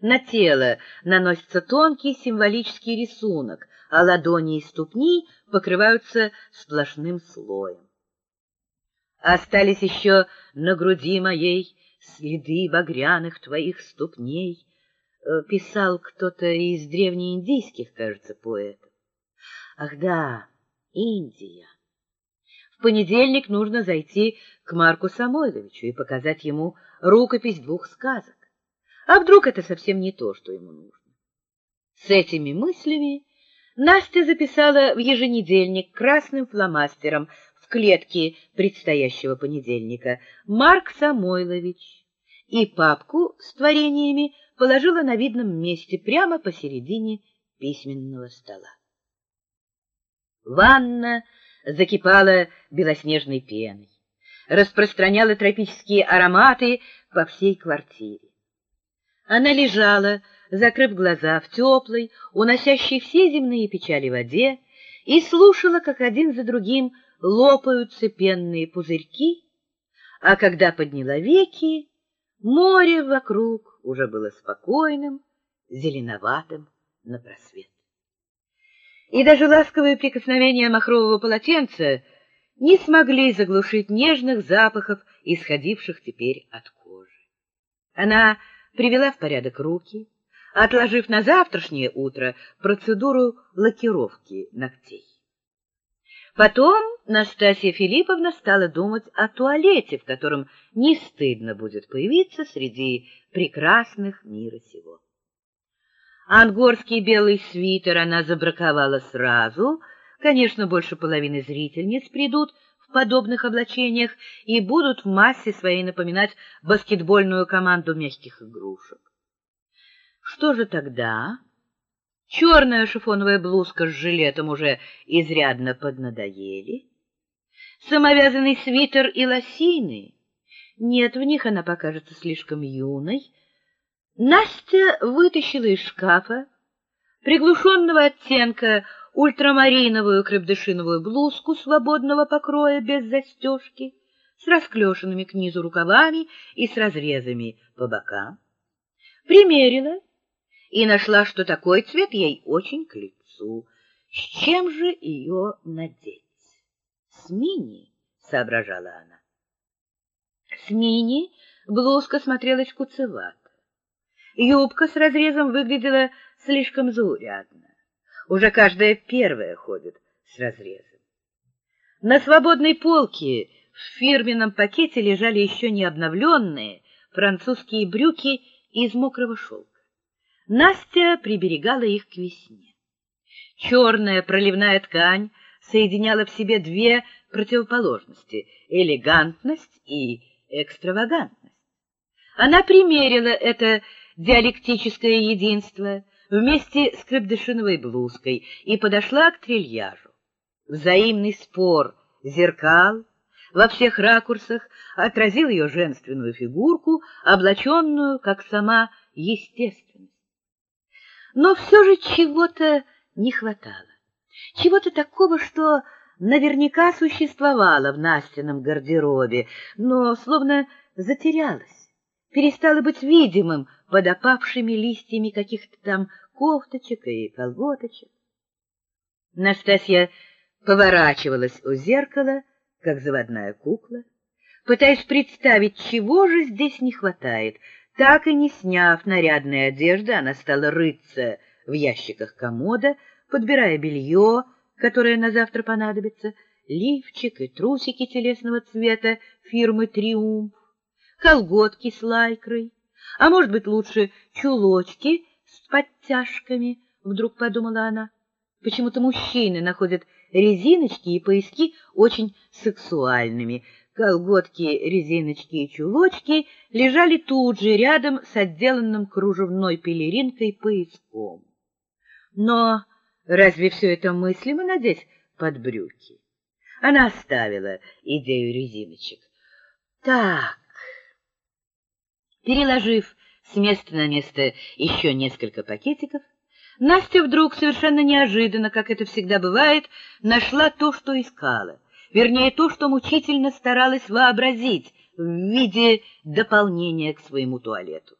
На тело наносится тонкий символический рисунок, а ладони и ступни покрываются сплошным слоем. Остались еще на груди моей следы багряных твоих ступней, э, писал кто-то из древнеиндийских, кажется, поэтов. Ах да, Индия. В понедельник нужно зайти к Марку Самойловичу и показать ему рукопись двух сказок. А вдруг это совсем не то, что ему нужно? С этими мыслями Настя записала в еженедельник красным фломастером в клетке предстоящего понедельника Марк Самойлович и папку с творениями положила на видном месте прямо посередине письменного стола. Ванна закипала белоснежной пеной, распространяла тропические ароматы по всей квартире. Она лежала, закрыв глаза в теплой, уносящей все земные печали воде, и слушала, как один за другим лопаются пенные пузырьки, а когда подняла веки, море вокруг уже было спокойным, зеленоватым на просвет. И даже ласковые прикосновения махрового полотенца не смогли заглушить нежных запахов, исходивших теперь от кожи. Она привела в порядок руки, отложив на завтрашнее утро процедуру лакировки ногтей. Потом Настасья Филипповна стала думать о туалете, в котором не стыдно будет появиться среди прекрасных мира сего. Ангорский белый свитер она забраковала сразу. Конечно, больше половины зрительниц придут подобных облачениях и будут в массе своей напоминать баскетбольную команду мягких игрушек. Что же тогда? Черная шифоновая блузка с жилетом уже изрядно поднадоели. Самовязанный свитер и лосины. Нет, в них она покажется слишком юной. Настя вытащила из шкафа приглушенного оттенка ультрамариновую крепдышиновую блузку свободного покроя без застежки, с расклешенными к низу рукавами и с разрезами по бокам. Примерила и нашла, что такой цвет ей очень к лицу. С чем же ее надеть? С мини, соображала она. С мини блузка смотрелась куцевато. Юбка с разрезом выглядела слишком заурядно. Уже каждая первая ходит с разрезом. На свободной полке в фирменном пакете лежали еще не обновленные французские брюки из мокрого шелка. Настя приберегала их к весне. Черная проливная ткань соединяла в себе две противоположности — элегантность и экстравагантность. Она примерила это диалектическое единство вместе с крепдышиновой блузкой и подошла к трильяжу. Взаимный спор зеркал во всех ракурсах отразил ее женственную фигурку, облаченную, как сама естественность. Но все же чего-то не хватало. Чего-то такого, что наверняка существовало в Настином гардеробе, но словно затерялось, перестало быть видимым под опавшими листьями каких-то там кофточек и колготочек. Настасья поворачивалась у зеркала, как заводная кукла, пытаясь представить, чего же здесь не хватает — так и не сняв нарядной одежды, она стала рыться в ящиках комода, подбирая белье, которое на завтра понадобится, лифчик и трусики телесного цвета фирмы «Триумф», колготки с лайкрой, а может быть лучше чулочки с подтяжками, вдруг подумала она. Почему-то мужчины находят резиночки и пояски очень сексуальными, Колготки, резиночки и чулочки лежали тут же, рядом с отделанным кружевной пелеринкой пояском. Но разве все это мыслимо надеть под брюки? Она оставила идею резиночек. Так, переложив с места на место еще несколько пакетиков, Настя вдруг совершенно неожиданно, как это всегда бывает, нашла то, что искала — вернее, то, что мучительно старалась вообразить в виде дополнения к своему туалету.